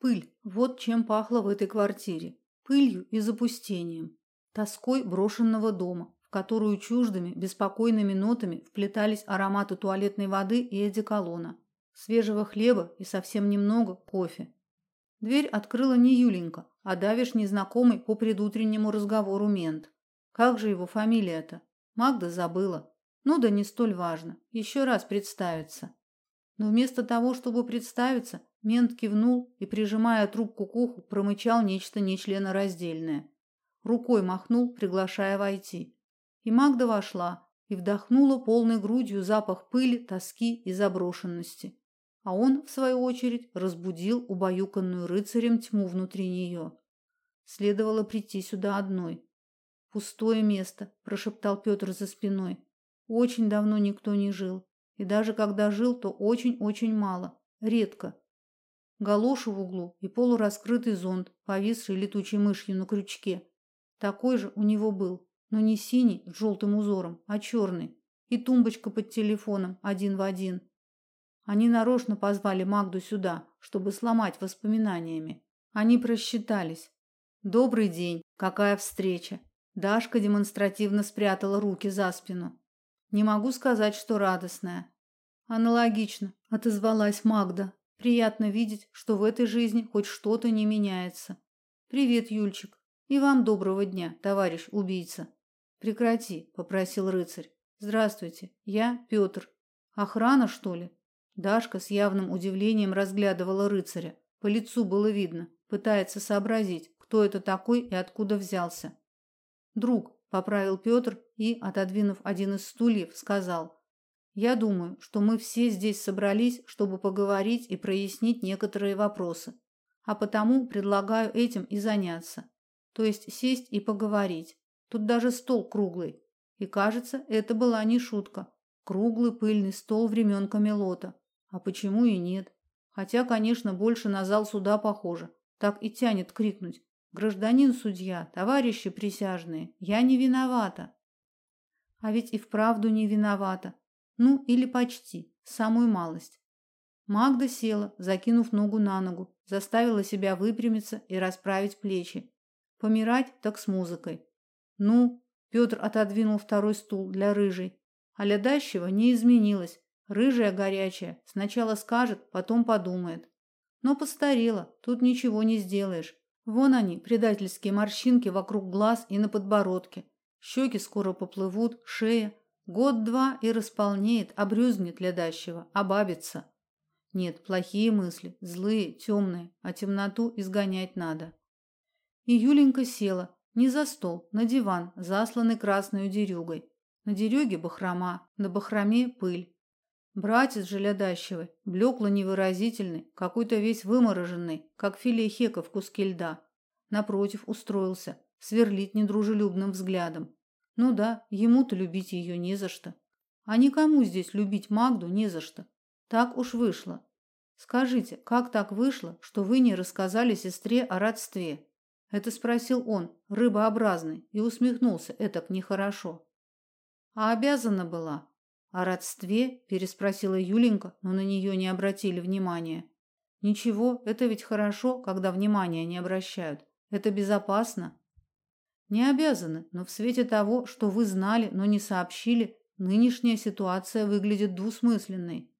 Пыль вот чем пахло в этой квартире. Пылью и запустением, тоской брошенного дома, в которую чуждыми, беспокойными нотами вплетались ароматы туалетной воды и одеколона, свежего хлеба и совсем немного кофе. Дверь открыла не Юленька, а давишь незнакомый по предутреннему разговору мент. Как же его фамилия-то? Магда забыла. Ну да не столь важно. Еще раз представиться. Но вместо того, чтобы представиться, мент кивнул и, прижимая трубку к уху, промычал нечто нечленораздельное. Рукой махнул, приглашая войти. И Магда вошла и вдохнула полной грудью запах пыли, тоски и заброшенности. А он, в свою очередь, разбудил убаюканную рыцарем тьму внутри нее. Следовало прийти сюда одной. Пустое место, прошептал Петр за спиной. Очень давно никто не жил. И даже когда жил, то очень-очень мало, редко. Галоша в углу и полураскрытый зонт, повисший летучей мышью на крючке. Такой же у него был, но не синий с желтым узором, а черный. И тумбочка под телефоном один в один. Они нарочно позвали Магду сюда, чтобы сломать воспоминаниями. Они просчитались. Добрый день, какая встреча. Дашка демонстративно спрятала руки за спину. Не могу сказать, что радостная. Аналогично, отозвалась Магда. Приятно видеть, что в этой жизни хоть что-то не меняется. Привет, Юльчик. И вам доброго дня, товарищ убийца. Прекрати, попросил рыцарь. Здравствуйте. Я Петр. Охрана, что ли? Дашка с явным удивлением разглядывала рыцаря. По лицу было видно, пытается сообразить, кто это такой и откуда взялся. Друг, поправил Петр и, отодвинув один из стульев, сказал: "Я думаю, что мы все здесь собрались, чтобы поговорить и прояснить некоторые вопросы, а потому предлагаю этим и заняться. То есть сесть и поговорить. Тут даже стол круглый. И кажется, это была не шутка. Круглый пыльный стол времен Камелота. А почему и нет? Хотя, конечно, больше на зал суда похоже. Так и тянет крикнуть: Гражданин судья, товарищи присяжные, я не виновата. А ведь и вправду не виновата. Ну, или почти, самую малость. Магда села, закинув ногу на ногу, заставила себя выпрямиться и расправить плечи. Помирать так с музыкой. Ну, Петр отодвинул второй стул для рыжей. А лядащего не изменилось. Рыжая горячая, сначала скажет, потом подумает. Но постарела, тут ничего не сделаешь. Вон они, предательские морщинки вокруг глаз и на подбородке. Щеки скоро поплывут, шея. Год-два и располнеет, обрюзнет лядащего, обабится. Нет, плохие мысли, злые, темные, а темноту изгонять надо. И Юленька села, не за стол, на диван, засланный красной дерюгой. На дерюге бахрома, на бахроме пыль. Братец Желядащевый, блекло-невыразительный, какой-то весь вымороженный, как филе хека в куске льда. Напротив устроился, сверлит недружелюбным взглядом. Ну да, ему-то любить ее не за что. А никому здесь любить Магду не за что. Так уж вышло. Скажите, как так вышло, что вы не рассказали сестре о родстве? Это спросил он, рыбообразный, и усмехнулся этак нехорошо. А обязана была, о родстве переспросила Юленька, но на нее не обратили внимания. Ничего, это ведь хорошо, когда внимания не обращают. Это безопасно. Не обязаны, но в свете того, что вы знали, но не сообщили, нынешняя ситуация выглядит двусмысленной.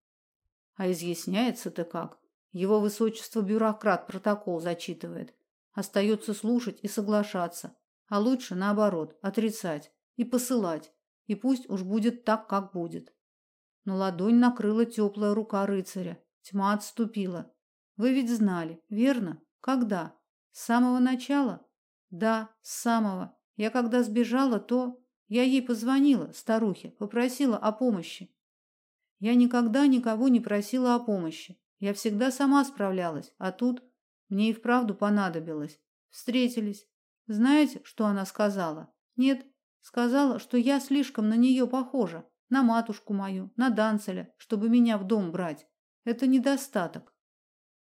А изъясняется-то как? Его высочество бюрократ протокол зачитывает. Остается слушать и соглашаться, а лучше наоборот, отрицать и посылать. И пусть уж будет так, как будет. Но ладонь накрыла теплая рука рыцаря. Тьма отступила. Вы ведь знали, верно? Когда? С самого начала? Да, с самого. Я когда сбежала, то я ей позвонила, старухе, попросила о помощи. Я никогда никого не просила о помощи. Я всегда сама справлялась, а тут мне и вправду понадобилось. Встретились. Знаете, что она сказала? Нет, Сказала, что я слишком на нее похожа, на матушку мою, на Данцеля, чтобы меня в дом брать. Это недостаток.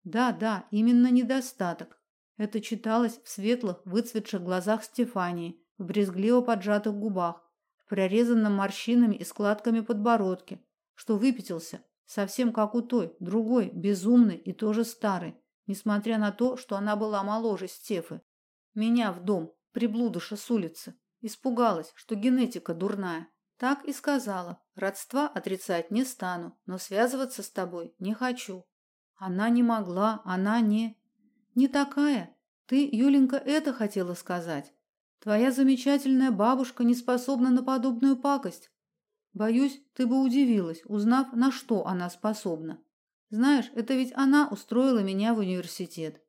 Да, да, именно недостаток. Это читалось в светлых, выцветших глазах Стефании, в брезгливо поджатых губах, в прорезанном морщинами и складками подбородке, что выпятился, совсем как у той, другой, безумной и тоже старой, несмотря на то, что она была моложе Стефы. Меня в дом, приблудыша с улицы. Испугалась, что генетика дурная. Так и сказала. Родства отрицать не стану, но связываться с тобой не хочу. Она не могла, она не... Не такая. Ты, Юленька, это хотела сказать. Твоя замечательная бабушка не способна на подобную пакость. Боюсь, ты бы удивилась, узнав, на что она способна. Знаешь, это ведь она устроила меня в университет.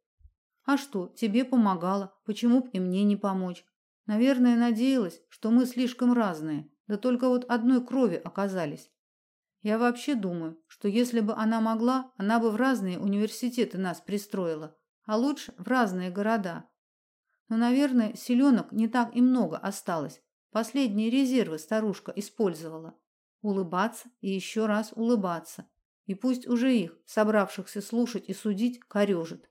А что, тебе помогала, почему б и мне не помочь? Наверное, надеялась, что мы слишком разные, да только вот одной крови оказались. Я вообще думаю, что если бы она могла, она бы в разные университеты нас пристроила, а лучше в разные города. Но, наверное, селенок не так и много осталось. Последние резервы старушка использовала. Улыбаться и еще раз улыбаться. И пусть уже их, собравшихся слушать и судить, корежит.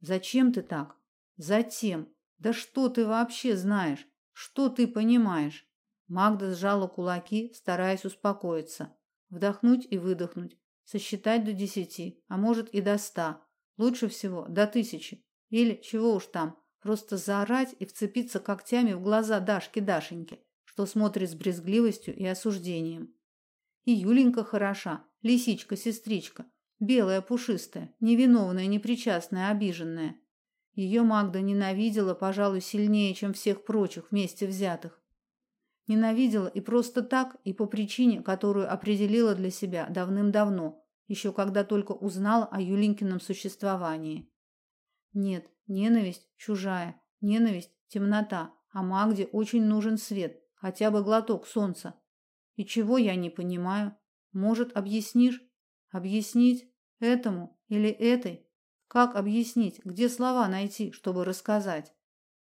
Зачем ты так? Затем. Да что ты вообще знаешь? Что ты понимаешь? Магда сжала кулаки, стараясь успокоиться. Вдохнуть и выдохнуть, сосчитать до десяти, а может и до ста. Лучше всего до тысячи. Или чего уж там, просто заорать и вцепиться когтями в глаза Дашки Дашеньки, что смотрит с брезгливостью и осуждением. И Юленька хороша, лисичка-сестричка, белая, пушистая, невиновная, непричастная, обиженная. Ее Магда ненавидела, пожалуй, сильнее, чем всех прочих вместе взятых. Ненавидела и просто так, и по причине, которую определила для себя давным-давно, еще когда только узнала о Юлинкином существовании. Нет, ненависть чужая, ненависть темнота, а Магде очень нужен свет, хотя бы глоток солнца. И чего я не понимаю? Может, объяснишь? Объяснить этому или этой? Как объяснить, где слова найти, чтобы рассказать?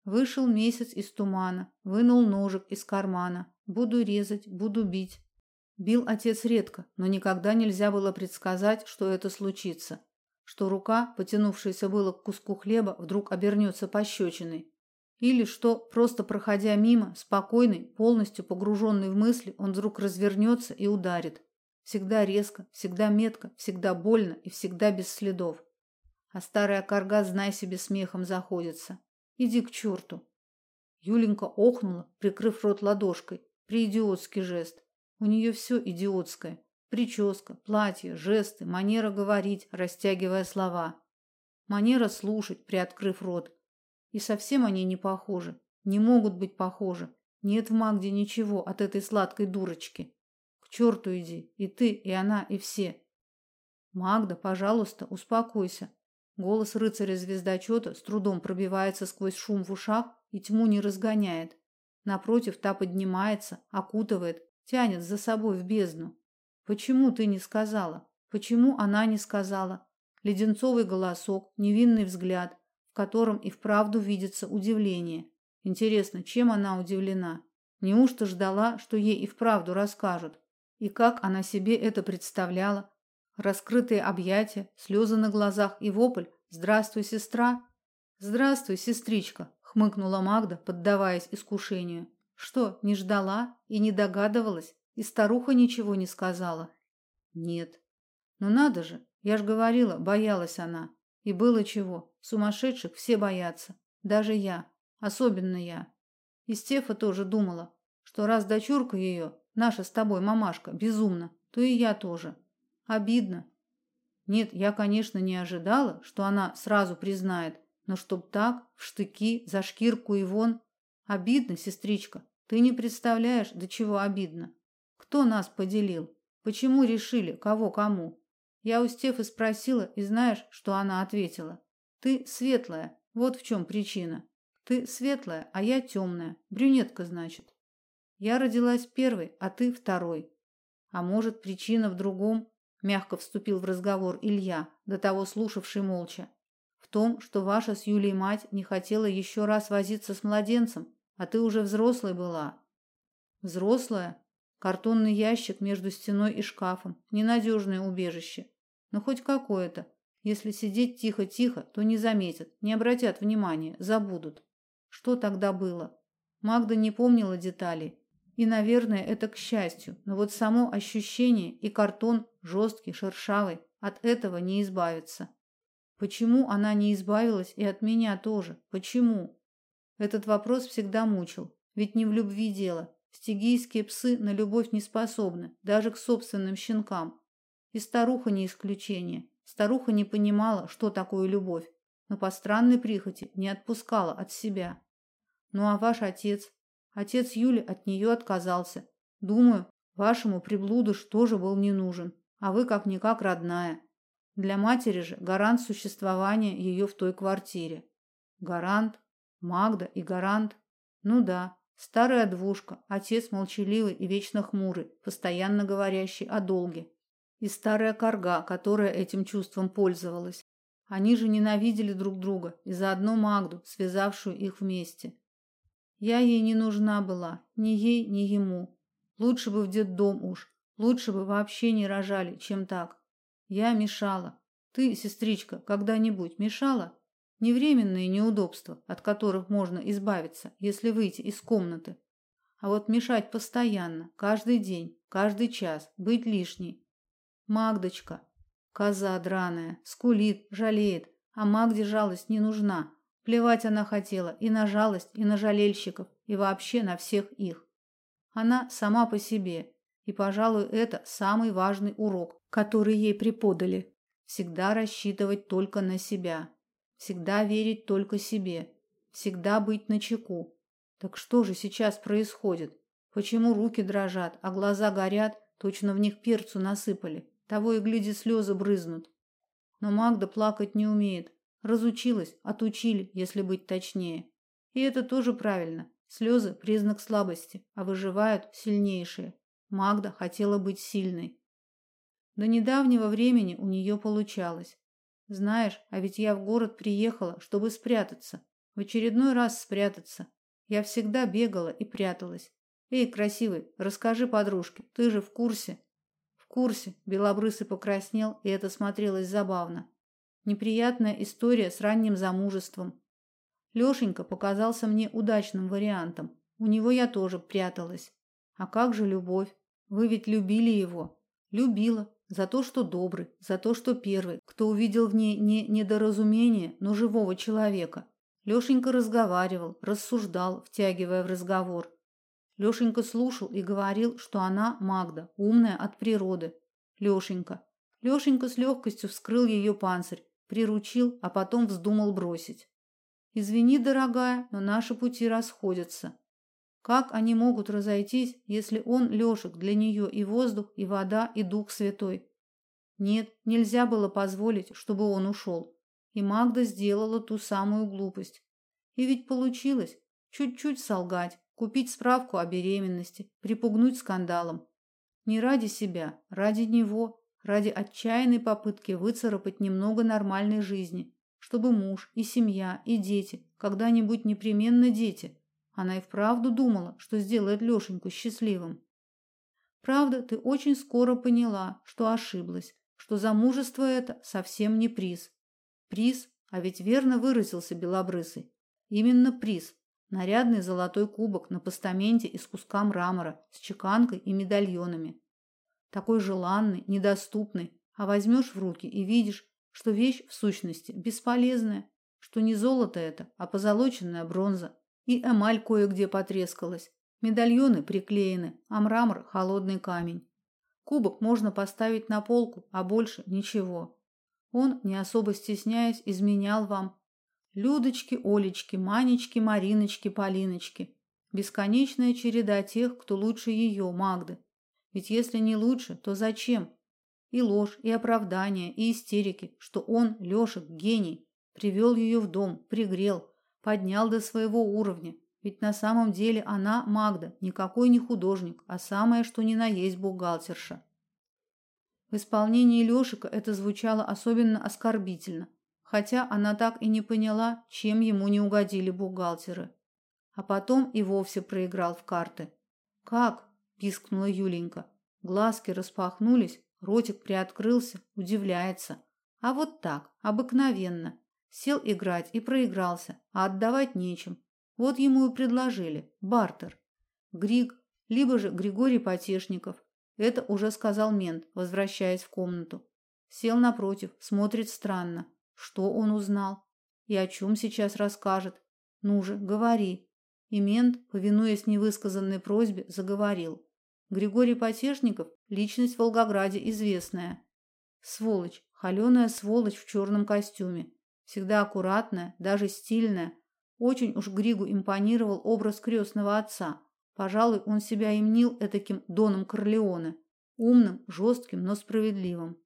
Вышел месяц из тумана, вынул ножик из кармана. Буду резать, буду бить. Бил отец редко, но никогда нельзя было предсказать, что это случится. Что рука, потянувшаяся было к куску хлеба, вдруг обернется пощечиной. Или что, просто проходя мимо, спокойный, полностью погруженный в мысли, он вдруг развернется и ударит. Всегда резко, всегда метко, всегда больно и всегда без следов. А старая карга, знай себе, смехом заходится. Иди к черту. Юленька охнула, прикрыв рот ладошкой. Приидиотский жест. У нее все идиотское. Прическа, платье, жесты, манера говорить, растягивая слова. Манера слушать, приоткрыв рот. И совсем они не похожи. Не могут быть похожи. Нет в Магде ничего от этой сладкой дурочки. К черту иди. И ты, и она, и все. Магда, пожалуйста, успокойся. Голос рыцаря-звездочета с трудом пробивается сквозь шум в ушах и тьму не разгоняет. Напротив, та поднимается, окутывает, тянет за собой в бездну. Почему ты не сказала? Почему она не сказала? Леденцовый голосок, невинный взгляд, в котором и вправду видится удивление. Интересно, чем она удивлена? Неужто ждала, что ей и вправду расскажут? И как она себе это представляла? Раскрытые объятия, слезы на глазах и вопль «Здравствуй, сестра!» «Здравствуй, сестричка!» – хмыкнула Магда, поддаваясь искушению. «Что, не ждала и не догадывалась? И старуха ничего не сказала?» «Нет». «Ну надо же! Я ж говорила, боялась она. И было чего. Сумасшедших все боятся. Даже я. Особенно я. И Стефа тоже думала, что раз дочурка ее, наша с тобой мамашка, безумна, то и я тоже. Обидно. Нет, я, конечно, не ожидала, что она сразу признает, но чтоб так, в штыки, за шкирку и вон. Обидно, сестричка. Ты не представляешь, до чего обидно. Кто нас поделил? Почему решили, кого кому? Я у Стефы спросила, и знаешь, что она ответила? Ты светлая, вот в чем причина. Ты светлая, а я темная. Брюнетка, значит. Я родилась первой, а ты второй. А может, причина в другом? Мягко вступил в разговор Илья, до того слушавший молча. В том, что ваша с Юлей мать не хотела еще раз возиться с младенцем, а ты уже взрослой была. Взрослая? Картонный ящик между стеной и шкафом. Ненадежное убежище. Но хоть какое-то. Если сидеть тихо-тихо, то не заметят, не обратят внимания, забудут. Что тогда было? Магда не помнила деталей, и, наверное, это к счастью, но вот само ощущение и картон жесткий, шершавый, от этого не избавиться. Почему она не избавилась и от меня тоже? Почему? Этот вопрос всегда мучил. Ведь не в любви дело. Стигийские псы на любовь не способны, даже к собственным щенкам. И старуха не исключение. Старуха не понимала, что такое любовь, но по странной прихоти не отпускала от себя. Ну а ваш отец? Отец Юли от нее отказался. Думаю, вашему приблудыш тоже был не нужен, а вы как-никак родная. Для матери же гарант существования ее в той квартире. Гарант, Магда и гарант. Ну да, старая двушка, отец молчаливый и вечно хмурый, постоянно говорящий о долге. И старая корга, которая этим чувством пользовалась. Они же ненавидели друг друга и заодно Магду, связавшую их вместе. Я ей не нужна была, ни ей, ни ему. Лучше бы в детдом уж, лучше бы вообще не рожали, чем так. Я мешала. Ты, сестричка, когда-нибудь мешала? Не временные неудобства, от которых можно избавиться, если выйти из комнаты. А вот мешать постоянно, каждый день, каждый час, быть лишней. Магдочка, коза драная, скулит, жалеет, а Магде жалость не нужна. Плевать она хотела и на жалость, и на жалельщиков, и вообще на всех их. Она сама по себе, и, пожалуй, это самый важный урок, который ей преподали. Всегда рассчитывать только на себя, всегда верить только себе, всегда быть начеку. Так что же сейчас происходит? Почему руки дрожат, а глаза горят, точно в них перцу насыпали? Того и гляди, слезы брызнут. Но Магда плакать не умеет, Разучилась, отучили, если быть точнее. И это тоже правильно. Слезы – признак слабости, а выживают сильнейшие. Магда хотела быть сильной. До недавнего времени у нее получалось. Знаешь, а ведь я в город приехала, чтобы спрятаться. В очередной раз спрятаться. Я всегда бегала и пряталась. Эй, красивый, расскажи подружке, ты же в курсе? В курсе. Белобрысый покраснел, и это смотрелось забавно. Неприятная история с ранним замужеством. Лёшенька показался мне удачным вариантом. У него я тоже пряталась. А как же любовь? Вы ведь любили его. Любила. За то, что добрый, за то, что первый, кто увидел в ней не недоразумение, но живого человека. Лёшенька разговаривал, рассуждал, втягивая в разговор. Лёшенька слушал и говорил, что она Магда, умная от природы. Лёшенька. Лёшенька с легкостью вскрыл ее панцирь, приручил, а потом вздумал бросить. Извини, дорогая, но наши пути расходятся. Как они могут разойтись, если он Лёшек для нее и воздух, и вода, и дух святой? Нет, нельзя было позволить, чтобы он ушел. И Магда сделала ту самую глупость. И ведь получилось чуть-чуть солгать, купить справку о беременности, припугнуть скандалом. Не ради себя, ради него, ради отчаянной попытки выцарапать немного нормальной жизни, чтобы муж и семья и дети, когда-нибудь непременно дети. Она и вправду думала, что сделает Лёшеньку счастливым. Правда, ты очень скоро поняла, что ошиблась, что замужество это совсем не приз. Приз, а ведь верно выразился Белобрысый. Именно приз. Нарядный золотой кубок на постаменте из куска мрамора с чеканкой и медальонами такой желанный, недоступный, а возьмешь в руки и видишь, что вещь в сущности бесполезная, что не золото это, а позолоченная бронза, и эмаль кое-где потрескалась, медальоны приклеены, а мрамор холодный камень. Кубок можно поставить на полку, а больше ничего. Он, не особо стесняясь, изменял вам. Людочки, Олечки, Манечки, Мариночки, Полиночки. Бесконечная череда тех, кто лучше ее, Магды, ведь если не лучше, то зачем? И ложь, и оправдания, и истерики, что он, Лёшек, гений, привел ее в дом, пригрел, поднял до своего уровня. Ведь на самом деле она, Магда, никакой не художник, а самое что ни на есть бухгалтерша. В исполнении Лёшика это звучало особенно оскорбительно, хотя она так и не поняла, чем ему не угодили бухгалтеры. А потом и вовсе проиграл в карты. Как? пискнула Юленька. Глазки распахнулись, ротик приоткрылся, удивляется. А вот так, обыкновенно. Сел играть и проигрался, а отдавать нечем. Вот ему и предложили бартер. Григ, либо же Григорий Потешников. Это уже сказал мент, возвращаясь в комнату. Сел напротив, смотрит странно. Что он узнал? И о чем сейчас расскажет? Ну же, говори. И мент, повинуясь невысказанной просьбе, заговорил. Григорий Потешников – личность в Волгограде известная. Сволочь, холеная сволочь в черном костюме. Всегда аккуратная, даже стильная. Очень уж Григу импонировал образ крестного отца. Пожалуй, он себя и мнил этаким Доном Корлеоне. Умным, жестким, но справедливым.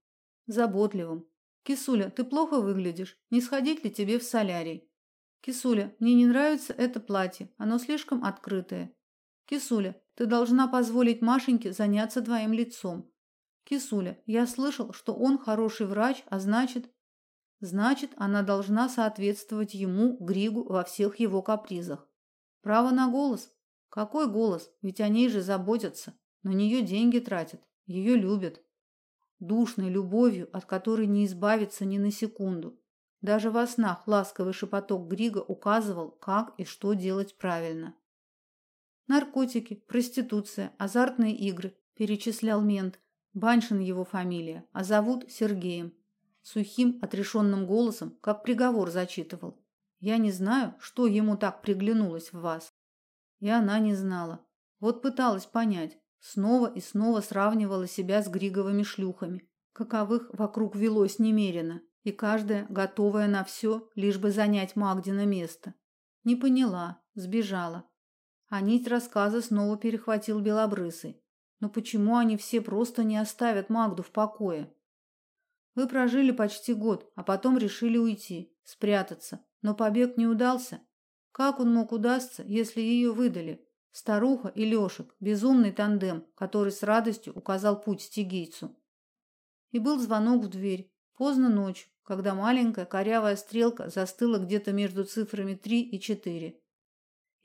Заботливым. «Кисуля, ты плохо выглядишь. Не сходить ли тебе в солярий?» «Кисуля, мне не нравится это платье. Оно слишком открытое. Кисуля, ты должна позволить Машеньке заняться твоим лицом. Кисуля, я слышал, что он хороший врач, а значит, значит, она должна соответствовать ему, Григу, во всех его капризах. Право на голос? Какой голос? Ведь о ней же заботятся. На нее деньги тратят, ее любят. Душной любовью, от которой не избавиться ни на секунду. Даже во снах ласковый шепоток Грига указывал, как и что делать правильно. Наркотики, проституция, азартные игры, перечислял мент. Баншин его фамилия, а зовут Сергеем. Сухим, отрешенным голосом, как приговор зачитывал. Я не знаю, что ему так приглянулось в вас. И она не знала. Вот пыталась понять, снова и снова сравнивала себя с Григовыми шлюхами, каковых вокруг велось немерено, и каждая готовая на все, лишь бы занять Магдина место. Не поняла, сбежала, а нить рассказа снова перехватил Белобрысый. Но почему они все просто не оставят Магду в покое? Вы прожили почти год, а потом решили уйти, спрятаться. Но побег не удался. Как он мог удастся, если ее выдали? Старуха и Лешек, безумный тандем, который с радостью указал путь стигийцу. И был звонок в дверь, поздно ночью, когда маленькая корявая стрелка застыла где-то между цифрами 3 и 4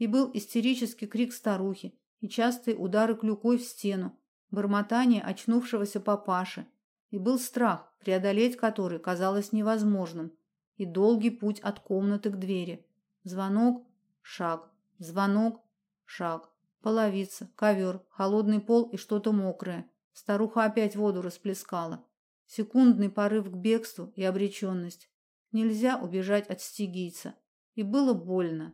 и был истерический крик старухи, и частые удары клюкой в стену, бормотание очнувшегося папаши, и был страх, преодолеть который казалось невозможным, и долгий путь от комнаты к двери. Звонок, шаг, звонок, шаг, половица, ковер, холодный пол и что-то мокрое. Старуха опять воду расплескала. Секундный порыв к бегству и обреченность. Нельзя убежать от стигийца. И было больно.